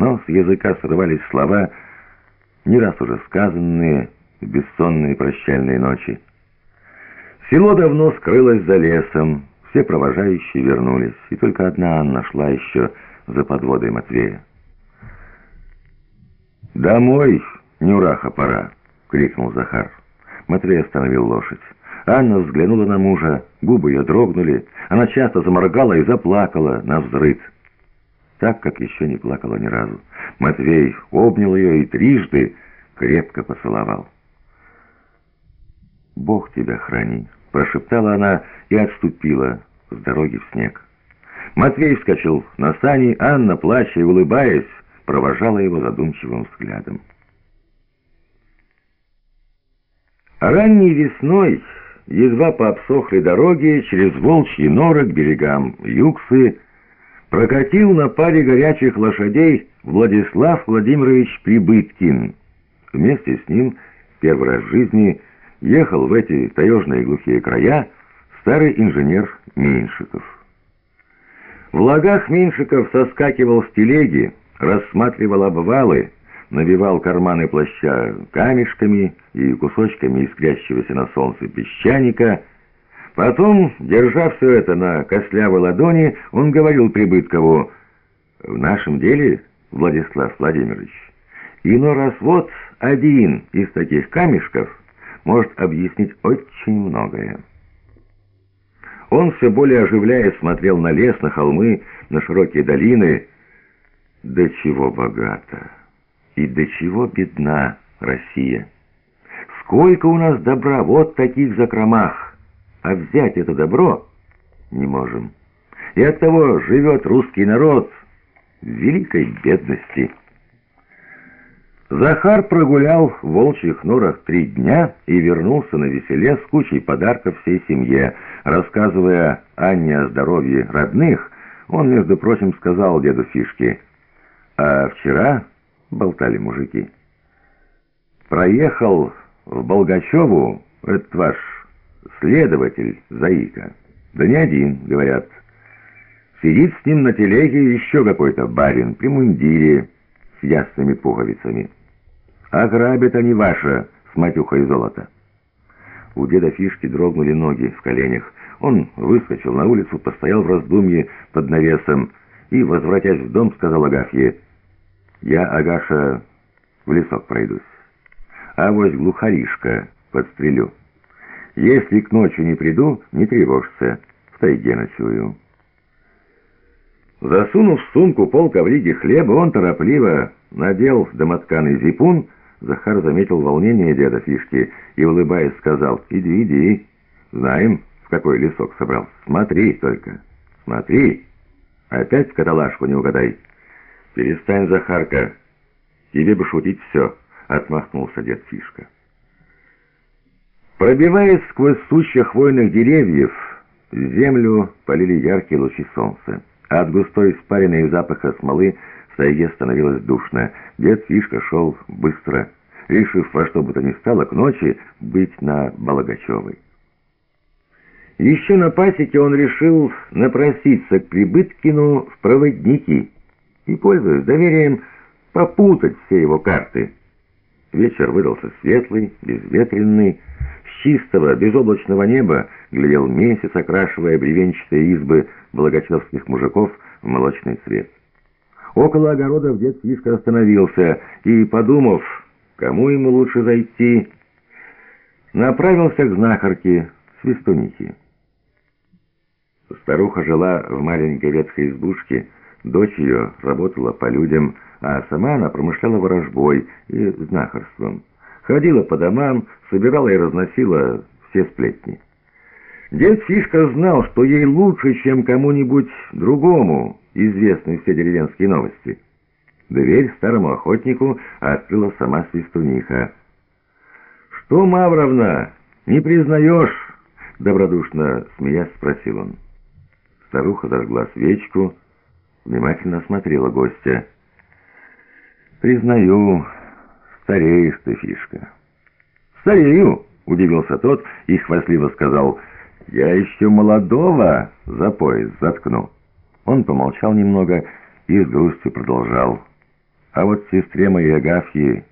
но с языка срывались слова, не раз уже сказанные в бессонные прощальные ночи. Село давно скрылось за лесом, все провожающие вернулись, и только одна Анна шла еще за подводой Матвея. «Домой, Нюраха, пора!» — крикнул Захар. Матвей остановил лошадь. Анна взглянула на мужа, губы ее дрогнули, она часто заморгала и заплакала на взрыв. Так, как еще не плакала ни разу. Матвей обнял ее и трижды крепко поцеловал. «Бог тебя храни!» — прошептала она и отступила с дороги в снег. Матвей вскочил на сани, Анна, плача и улыбаясь, провожала его задумчивым взглядом. Ранней весной, едва по обсохлой дороге, через волчьи норы к берегам Юксы, прокатил на паре горячих лошадей Владислав Владимирович Прибыткин. Вместе с ним первый раз в жизни ехал в эти таежные глухие края старый инженер Меньшиков. В лагах Меньшиков соскакивал с телеги, рассматривал обвалы, набивал карманы плаща камешками и кусочками искрящегося на солнце песчаника. Потом, держа все это на костлявой ладони, он говорил Прибыткову, «В нашем деле, Владислав Владимирович, иной раз вот один из таких камешков может объяснить очень многое». Он все более оживляясь смотрел на лес, на холмы, на широкие долины. «Да чего богато!» И до чего бедна Россия? Сколько у нас добра вот таких закромах, а взять это добро не можем. И оттого живет русский народ в великой бедности. Захар прогулял в волчьих норах три дня и вернулся на веселе с кучей подарков всей семье. Рассказывая Анне о здоровье родных, он, между прочим, сказал деду Фишке, «А вчера болтали мужики. Проехал в Болгачеву этот ваш следователь Заика. Да не один, говорят. Сидит с ним на телеге еще какой-то барин при мундире с ясными пуговицами. Ограбят они ваши с матюхой золота. У деда Фишки дрогнули ноги в коленях. Он выскочил на улицу, постоял в раздумье под навесом и, возвратясь в дом, сказал Агафье, я, Агаша, в лесок пройдусь. А вось глухаришка подстрелю. Если к ночи не приду, не тревожься, в тайге ночую. Засунув в сумку пол ковриги хлеба, он торопливо надел домотканый зипун, Захар заметил волнение деда Фишки и, улыбаясь, сказал, «Иди, иди, знаем, в какой лесок собрал. Смотри только, смотри, опять в каталажку не угадай». «Перестань, Захарка, тебе бы шутить все», — отмахнулся дед Фишка. Пробиваясь сквозь сучья хвойных деревьев, землю полили яркие лучи солнца. А от густой испаренной запаха смолы в тайге становилось душно. Дед Фишка шел быстро, решив во что бы то ни стало к ночи быть на Балагачевой. Еще на пасеке он решил напроситься к Прибыткину в проводники — и, пользуясь доверием, попутать все его карты. Вечер выдался светлый, безветренный. Чистого, безоблачного неба глядел месяц, окрашивая бревенчатые избы благочевских мужиков в молочный цвет. Около огорода в дед Фишка остановился и, подумав, кому ему лучше зайти, направился к знахарке Свистунихе. Старуха жила в маленькой ветхой избушке, Дочь ее работала по людям, а сама она промышляла ворожбой и знахарством. Ходила по домам, собирала и разносила все сплетни. Дед Фишка знал, что ей лучше, чем кому-нибудь другому известны все деревенские новости. Дверь старому охотнику открыла сама Свистуниха. «Что, Мавровна, не признаешь?» — добродушно смеясь спросил он. Старуха зажгла свечку, внимательно осмотрела гостя. «Признаю, стареешь ты, Фишка». «Старею!» — удивился тот и хвастливо сказал. «Я еще молодого за пояс заткну». Он помолчал немного и с грустью продолжал. А вот сестре моей Агафьи